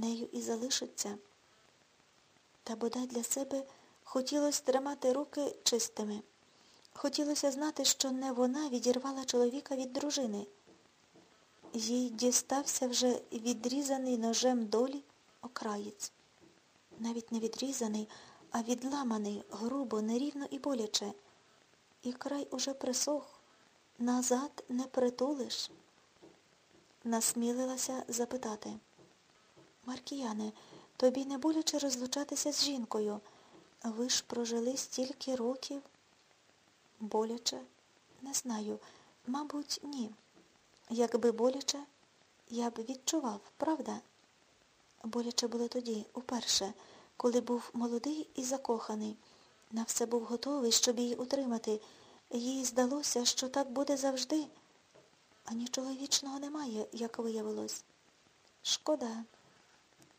нею і залишиться. Та бодай для себе хотілося тримати руки чистими. Хотілося знати, що не вона відірвала чоловіка від дружини. Їй дістався вже відрізаний ножем долі окраєць. Навіть не відрізаний, а відламаний, грубо, нерівно і боляче. І край уже присох, назад не притулиш. Насмілилася запитати. Маркіяне, тобі не боляче розлучатися з жінкою. Ви ж прожили стільки років. Боляче? Не знаю. Мабуть, ні. Якби боляче, я б відчував, правда? Боляче було тоді, уперше, коли був молодий і закоханий. На все був готовий, щоб її утримати. Їй здалося, що так буде завжди. А нічого вічного немає, як виявилось. Шкода.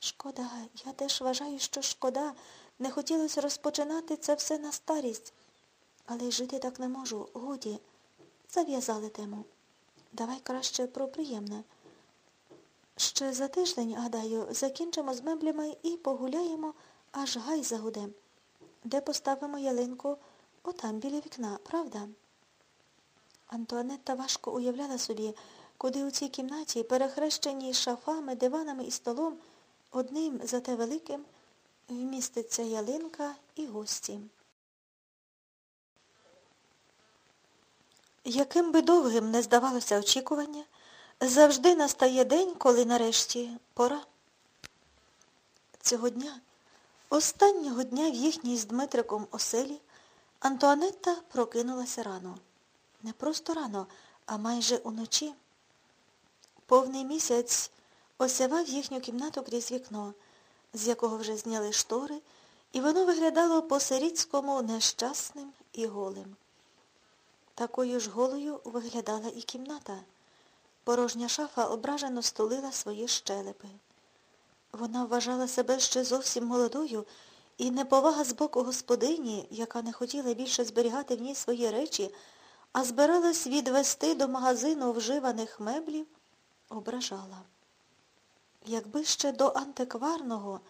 Шкода, я теж вважаю, що шкода. Не хотілося розпочинати це все на старість. Але жити так не можу. Годі. Зав'язали тему. Давай краще про приємне. Ще за тиждень, гадаю, закінчимо з меблями і погуляємо, аж гай загуде. Де поставимо ялинку? Отам біля вікна, правда? Антуанетта важко уявляла собі, куди у цій кімнаті, перехрещеній шафами, диванами і столом, одним зате великим, вміститься ялинка і гості. Яким би довгим не здавалося очікування, завжди настає день, коли нарешті пора. Цього дня, останнього дня в їхній з Дмитриком оселі, Антуанетта прокинулася рано. Не просто рано, а майже уночі. Повний місяць осявав їхню кімнату крізь вікно, з якого вже зняли штори, і воно виглядало по-сирітському нещасним і голим. Такою ж голою виглядала і кімната. Порожня шафа ображено стулила свої щелепи. Вона вважала себе ще зовсім молодою, і неповага з боку господині, яка не хотіла більше зберігати в ній свої речі, а збиралась відвести до магазину вживаних меблів, ображала. Якби ще до антикварного,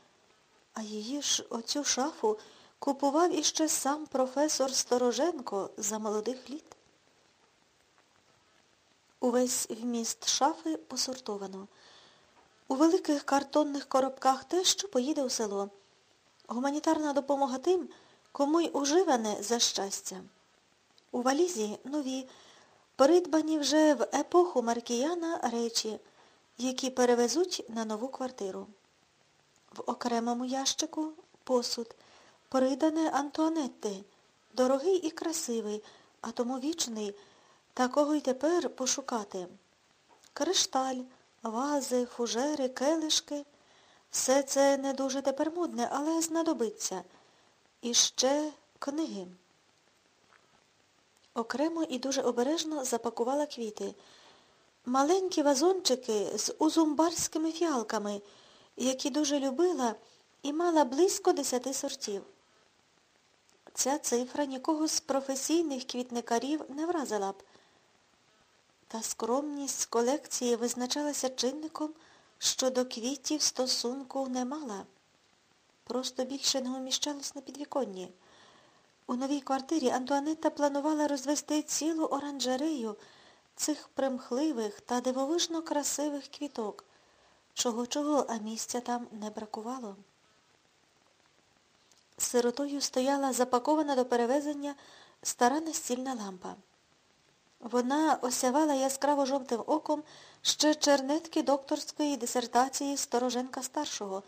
а її ж оцю шафу купував іще сам професор Стороженко за молодих літ. Увесь вміст шафи посортовано. У великих картонних коробках те, що поїде у село. Гуманітарна допомога тим, кому й уживане за щастя. У валізі нові, придбані вже в епоху Маркіяна речі, які перевезуть на нову квартиру. В окремому ящику посуд, придане Антуанетти, дорогий і красивий, а тому вічний, такого й тепер пошукати. Кришталь, вази, фужери, келишки. Все це не дуже тепер модне, але знадобиться. І ще книги. Окремо і дуже обережно запакувала квіти. Маленькі вазончики з узумбарськими фіалками, які дуже любила і мала близько десяти сортів. Ця цифра нікого з професійних квітникарів не вразила б. Та скромність колекції визначалася чинником, що до квітів стосунку не мала. Просто більше не уміщалось на підвіконні. У новій квартирі Антуанетта планувала розвести цілу оранжерею цих примхливих та дивовижно красивих квіток. Чого-чого, а місця там не бракувало. Сиротою стояла запакована до перевезення стара настільна лампа. Вона осявала яскраво жовтим оком ще чернетки докторської дисертації Стороженка старшого,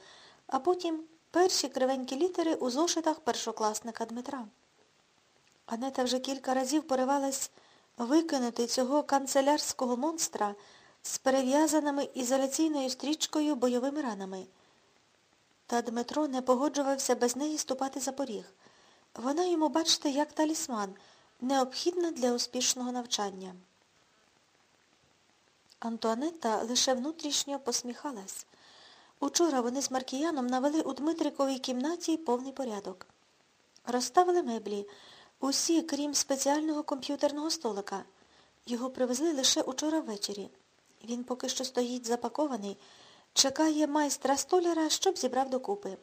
а потім перші кривенькі літери у зошитах першокласника Дмитра. Анета вже кілька разів поривалась викинути цього канцелярського монстра з перев'язаними ізоляційною стрічкою бойовими ранами. Та Дмитро не погоджувався без неї ступати за поріг. Вона йому, бачите, як талісман, необхідна для успішного навчання. Антуанетта лише внутрішньо посміхалась. Учора вони з Маркіяном навели у Дмитриковій кімнаті повний порядок. Розставили меблі, усі, крім спеціального комп'ютерного столика. Його привезли лише учора ввечері. Він поки що стоїть запакований, Чекає майстра столяра, щоб зібрав докупи.